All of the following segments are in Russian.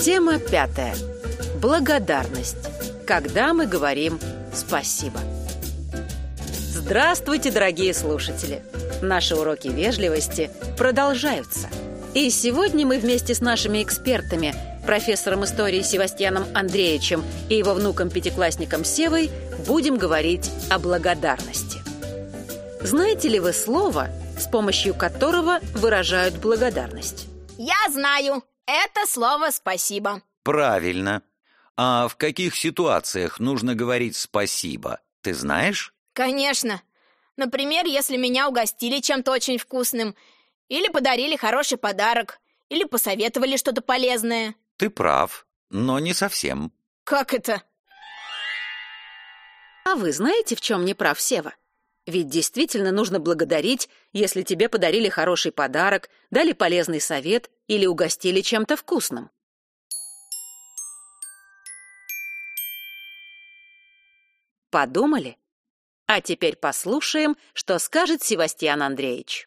Тема пятая. Благодарность. Когда мы говорим «спасибо». Здравствуйте, дорогие слушатели! Наши уроки вежливости продолжаются. И сегодня мы вместе с нашими экспертами, профессором истории Севастьяном Андреевичем и его внуком-пятиклассником Севой, будем говорить о благодарности. Знаете ли вы слово, с помощью которого выражают благодарность? Я знаю. Это слово «спасибо». Правильно. А в каких ситуациях нужно говорить «спасибо»? Ты знаешь? Конечно. Например, если меня угостили чем-то очень вкусным, или подарили хороший подарок, или посоветовали что-то полезное. Ты прав, но не совсем. Как это? А вы знаете, в чем не прав Сева? Ведь действительно нужно благодарить, если тебе подарили хороший подарок, дали полезный совет или угостили чем-то вкусным. Подумали? А теперь послушаем, что скажет Севастьян Андреевич.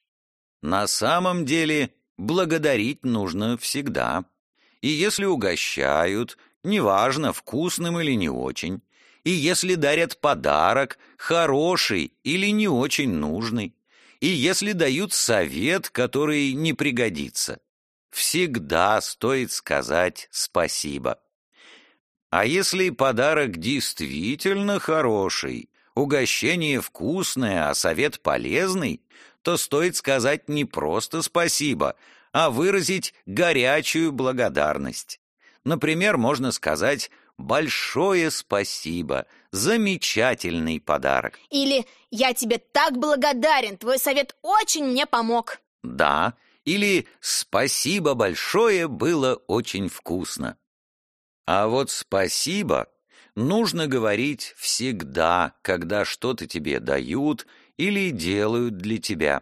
На самом деле благодарить нужно всегда. И если угощают, неважно, вкусным или не очень, и если дарят подарок, хороший или не очень нужный, и если дают совет, который не пригодится, всегда стоит сказать спасибо. А если подарок действительно хороший, угощение вкусное, а совет полезный, то стоит сказать не просто спасибо, а выразить горячую благодарность. Например, можно сказать «Большое спасибо! Замечательный подарок!» Или «Я тебе так благодарен! Твой совет очень мне помог!» Да, или «Спасибо большое, было очень вкусно!» А вот «спасибо» нужно говорить всегда, когда что-то тебе дают или делают для тебя.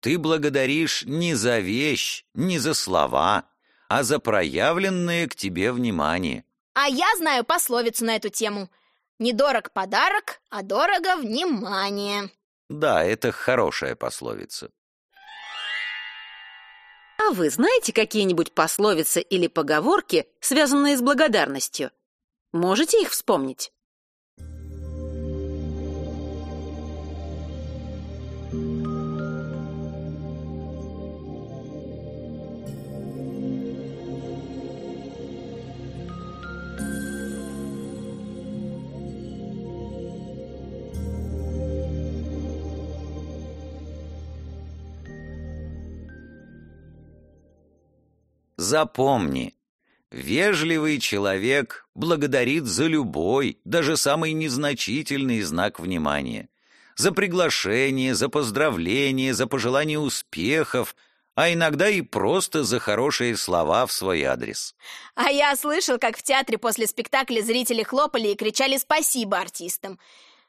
Ты благодаришь не за вещь, не за слова, а за проявленное к тебе внимание. А я знаю пословицу на эту тему. Недорог подарок, а дорого внимание. Да, это хорошая пословица. А вы знаете какие-нибудь пословицы или поговорки, связанные с благодарностью? Можете их вспомнить? Запомни, вежливый человек благодарит за любой, даже самый незначительный знак внимания. За приглашение, за поздравление, за пожелание успехов, а иногда и просто за хорошие слова в свой адрес. А я слышал, как в театре после спектакля зрители хлопали и кричали «спасибо» артистам.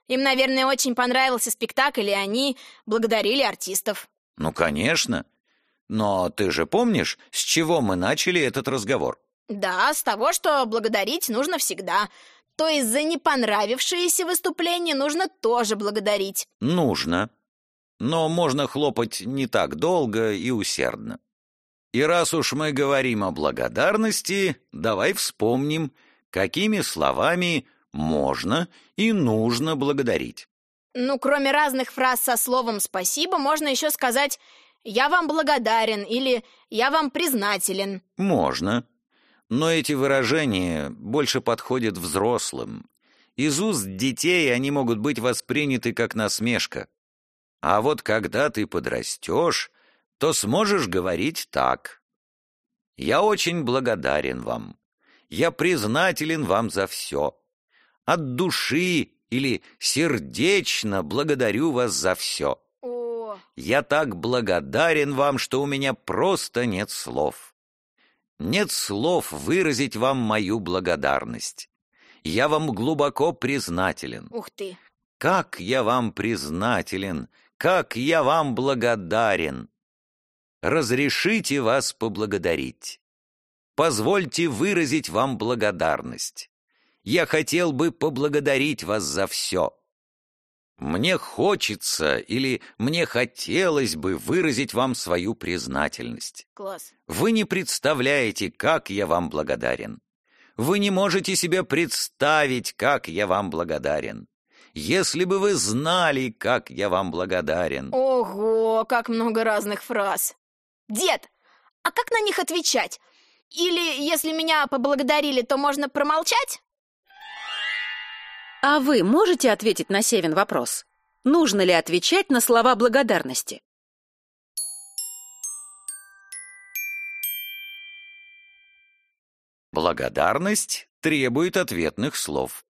Им, наверное, очень понравился спектакль, и они благодарили артистов. Ну, конечно. Но ты же помнишь, с чего мы начали этот разговор? Да, с того, что благодарить нужно всегда. То есть за непонравившееся выступление нужно тоже благодарить. Нужно. Но можно хлопать не так долго и усердно. И раз уж мы говорим о благодарности, давай вспомним, какими словами можно и нужно благодарить. Ну, кроме разных фраз со словом «спасибо», можно еще сказать «Я вам благодарен» или «Я вам признателен». Можно. Но эти выражения больше подходят взрослым. Из уст детей они могут быть восприняты как насмешка. А вот когда ты подрастешь, то сможешь говорить так. «Я очень благодарен вам. Я признателен вам за все. От души или сердечно благодарю вас за все. Я так благодарен вам, что у меня просто нет слов. Нет слов выразить вам мою благодарность. Я вам глубоко признателен. Ух ты! Как я вам признателен, как я вам благодарен. Разрешите вас поблагодарить. Позвольте выразить вам благодарность. Я хотел бы поблагодарить вас за все. Мне хочется или мне хотелось бы выразить вам свою признательность. Класс. Вы не представляете, как я вам благодарен. Вы не можете себе представить, как я вам благодарен. Если бы вы знали, как я вам благодарен. Ого, как много разных фраз. Дед, а как на них отвечать? Или если меня поблагодарили, то можно промолчать? А вы можете ответить на Севин вопрос? Нужно ли отвечать на слова благодарности? Благодарность требует ответных слов.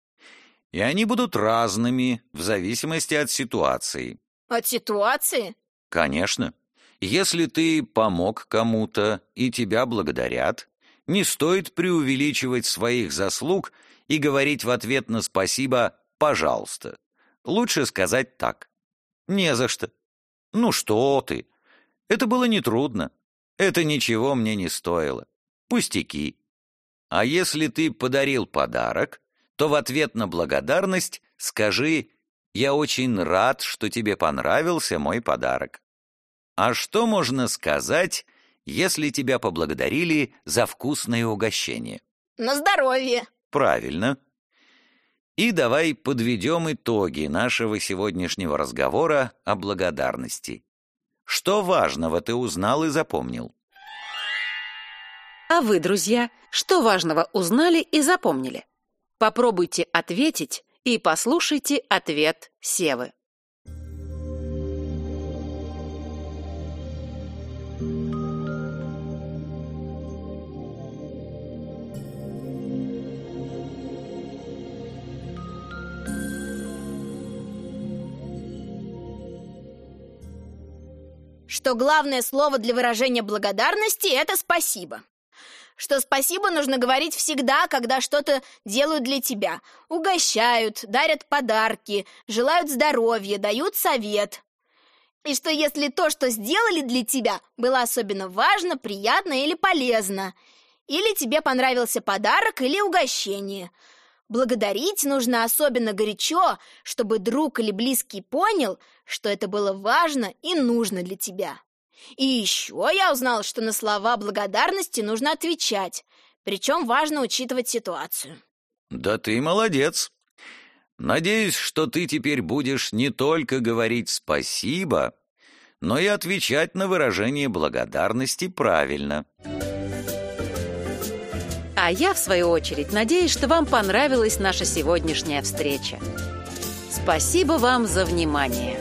И они будут разными в зависимости от ситуации. От ситуации? Конечно. Если ты помог кому-то и тебя благодарят, не стоит преувеличивать своих заслуг и говорить в ответ на спасибо «пожалуйста». Лучше сказать так. «Не за что». «Ну что ты?» Это было нетрудно. Это ничего мне не стоило. Пустяки. А если ты подарил подарок, то в ответ на благодарность скажи «Я очень рад, что тебе понравился мой подарок». А что можно сказать, если тебя поблагодарили за вкусное угощение? На здоровье. Правильно. И давай подведем итоги нашего сегодняшнего разговора о благодарности. Что важного ты узнал и запомнил? А вы, друзья, что важного узнали и запомнили? Попробуйте ответить и послушайте ответ Севы. Что главное слово для выражения благодарности – это «спасибо» что спасибо нужно говорить всегда, когда что-то делают для тебя. Угощают, дарят подарки, желают здоровья, дают совет. И что если то, что сделали для тебя, было особенно важно, приятно или полезно, или тебе понравился подарок или угощение. Благодарить нужно особенно горячо, чтобы друг или близкий понял, что это было важно и нужно для тебя. И еще я узнал, что на слова благодарности нужно отвечать, причем важно учитывать ситуацию. Да ты молодец. Надеюсь, что ты теперь будешь не только говорить «спасибо», но и отвечать на выражение благодарности правильно. А я, в свою очередь, надеюсь, что вам понравилась наша сегодняшняя встреча. Спасибо вам за внимание.